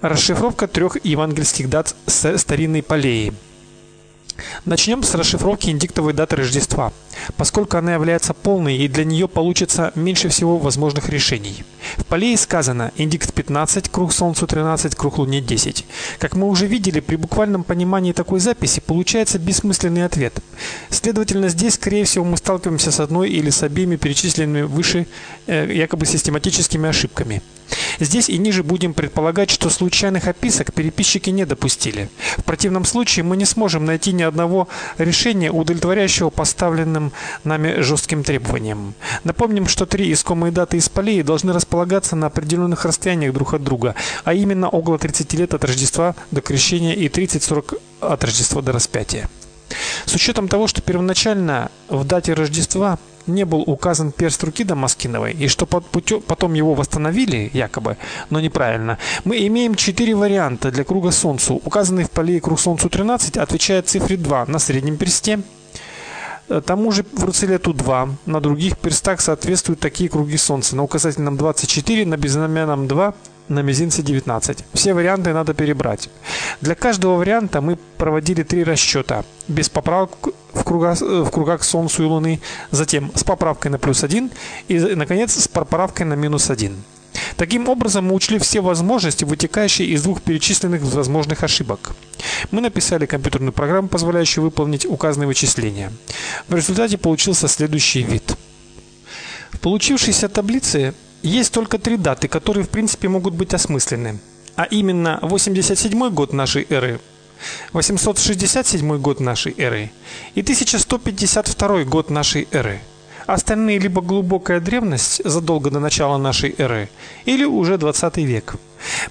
Расшифровка трех евангельских дат старинной Полеи. Начнем с расшифровки индиктовой даты Рождества, поскольку она является полной и для нее получится меньше всего возможных решений. В Полее сказано индикт 15, круг солнцу 13, круг луне 10. Как мы уже видели, при буквальном понимании такой записи получается бессмысленный ответ. Следовательно, здесь, скорее всего, мы сталкиваемся с одной или с обеими перечисленными выше э, якобы систематическими ошибками. Здесь и ниже будем предполагать, что случайных описок переписчики не допустили. В противном случае мы не сможем найти ни одного решения, удовлетворяющего поставленным нами жестким требованиям. Напомним, что три искомые даты из полей должны располагаться на определенных расстояниях друг от друга, а именно около 30 лет от Рождества до Крещения и 30-40 от Рождества до распятия. С учетом того, что первоначально в дате Рождества не был указан перст руки Дамаскиновой, и что потом его восстановили, якобы, но неправильно, мы имеем четыре варианта для круга Солнцу. Указанный в поле круг Солнцу 13 отвечает цифре 2 на среднем персте, э, тому же в Руцелету 2. На других перстах соответствуют такие круги Солнца. На указательном 24, на безымянном 2, на мизинце 19. Все варианты надо перебрать. Для каждого варианта мы проводили три расчета. Без поправок в кругах, в кругах Солнцу и Луны, затем с поправкой на плюс 1 и, наконец, с поправкой на минус 1. Таким образом, мы учли все возможности, вытекающие из двух перечисленных возможных ошибок. Мы написали компьютерную программу, позволяющую выполнить указанные вычисления. В результате получился следующий вид. В получившейся таблице есть только три даты, которые в принципе могут быть осмысленны. А именно 87 год нашей эры, 867 год нашей эры и 1152 год нашей эры. Остальные либо глубокая древность задолго до начала нашей эры, или уже 20 век.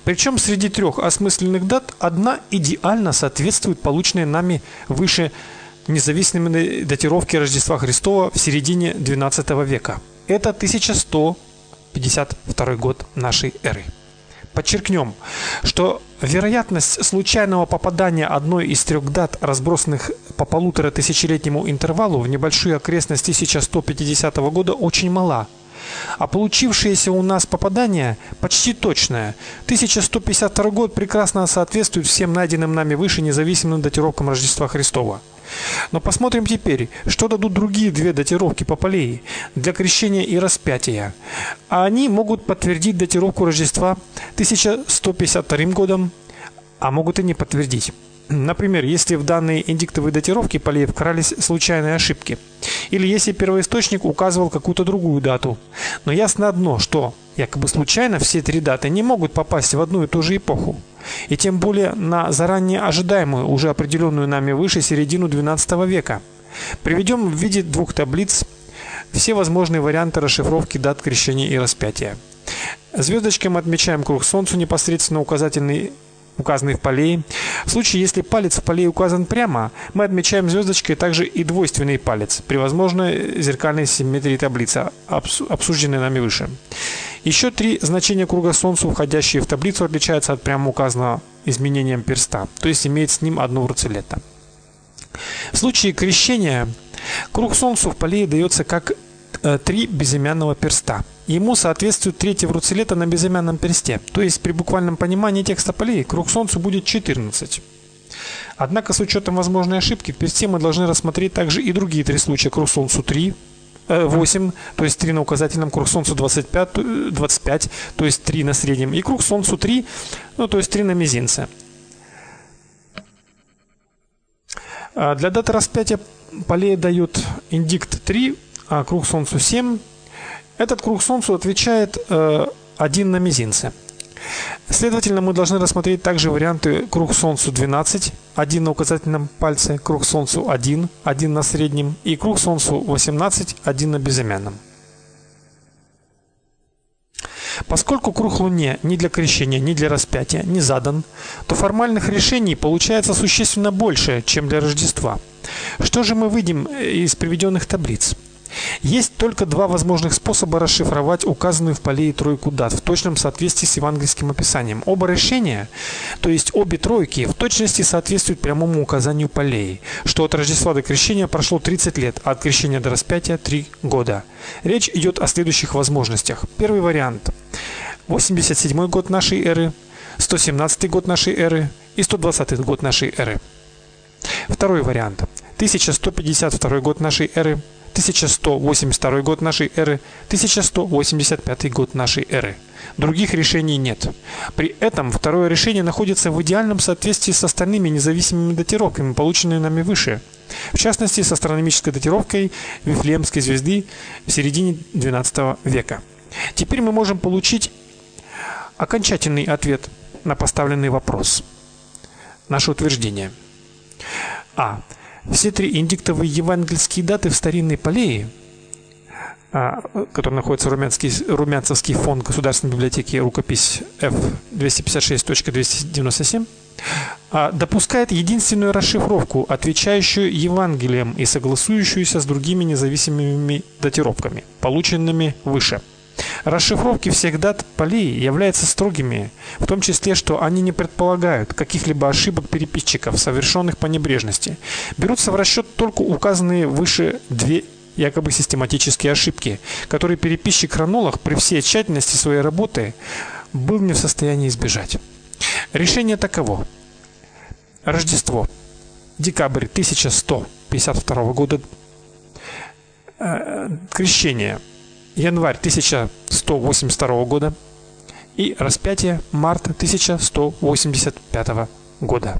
Причем среди трех осмысленных дат одна идеально соответствует полученной нами выше независимой датировке Рождества Христова в середине XII века. Это 1100 52 год нашей эры. Подчеркнем, что вероятность случайного попадания одной из трех дат, разбросанных по полутора тысячелетнему интервалу в небольшую окрестность 1150 года, очень мала. А получившееся у нас попадание почти точное. 1152 год прекрасно соответствует всем найденным нами выше независимым датировкам Рождества Христова. Но посмотрим теперь, что дадут другие две датировки по полей для крещения и распятия. А они могут подтвердить датировку Рождества 1152 годом, а могут и не подтвердить. Например, если в данной индиктовой датировке полей вкрались случайные ошибки, или если первоисточник указывал какую-то другую дату. Но ясно одно, что якобы случайно все три даты не могут попасть в одну и ту же эпоху и тем более на заранее ожидаемую, уже определенную нами выше середину XII века. Приведем в виде двух таблиц все возможные варианты расшифровки дат крещения и распятия. Звездочкой мы отмечаем круг солнцу непосредственно указательный указанный в полее. В случае, если палец в полее указан прямо, мы отмечаем звездочкой также и двойственный палец при возможной зеркальной симметрии таблицы, обсужденной нами выше. Еще три значения круга Солнца, входящие в таблицу, отличаются от прямо указанного изменением перста, то есть имеет с ним одну вруцелета. В случае крещения круг Солнцу в полее дается как три безымянного перста. Ему соответствует третья вруцелета на безымянном персте, то есть при буквальном понимании текста полей круг Солнцу будет 14. Однако с учетом возможной ошибки в персте мы должны рассмотреть также и другие три случая круг Солнцу 3, 8, э, то есть 3 на указательном, круг Солнцу 25, 25, то есть 3 на среднем, и круг Солнцу 3, ну то есть 3 на мизинце. А для даты распятия полей дают индикт 3, а круг Солнцу 7. Этот круг Солнцу отвечает 1 э, на мизинце. Следовательно, мы должны рассмотреть также варианты круг Солнцу 12, один на указательном пальце, круг Солнцу 1, один на среднем и круг Солнцу 18, один на безымянном. Поскольку круг Луне ни для крещения, ни для распятия не задан, то формальных решений получается существенно больше, чем для Рождества. Что же мы видим из приведенных таблиц? Есть только два возможных способа расшифровать указанную в поле тройку дат в точном соответствии с евангельским описанием. Оба решения, то есть обе тройки, в точности соответствуют прямому указанию полей, что от Рождества до крещения прошло 30 лет, а от крещения до распятия 3 года. Речь идет о следующих возможностях. Первый вариант. 87 год нашей эры, 117 год нашей эры и 120 год нашей эры. Второй вариант. 1152 год нашей эры, 1182 год нашей эры, 1185 год нашей эры. Других решений нет. При этом второе решение находится в идеальном соответствии с остальными независимыми датировками, полученными нами выше. В частности, с астрономической датировкой Вифлеемской звезды в середине XII века. Теперь мы можем получить окончательный ответ на поставленный вопрос. Наше утверждение. А. Все три индиктовые евангельские даты в старинной Палее, а, который находится в Румянский, Румянцевский фонд Государственной библиотеки, рукопись F256.297, а, допускает единственную расшифровку, отвечающую Евангелием и согласующуюся с другими независимыми датировками, полученными выше. Расшифровки всех дат полей являются строгими, в том числе, что они не предполагают каких-либо ошибок переписчиков, совершенных по небрежности. Берутся в расчет только указанные выше две якобы систематические ошибки, которые переписчик-хронолог при всей тщательности своей работы был не в состоянии избежать. Решение таково. Рождество. Декабрь 1152 года. Э, крещение январь 1182 года и распятие март 1185 года.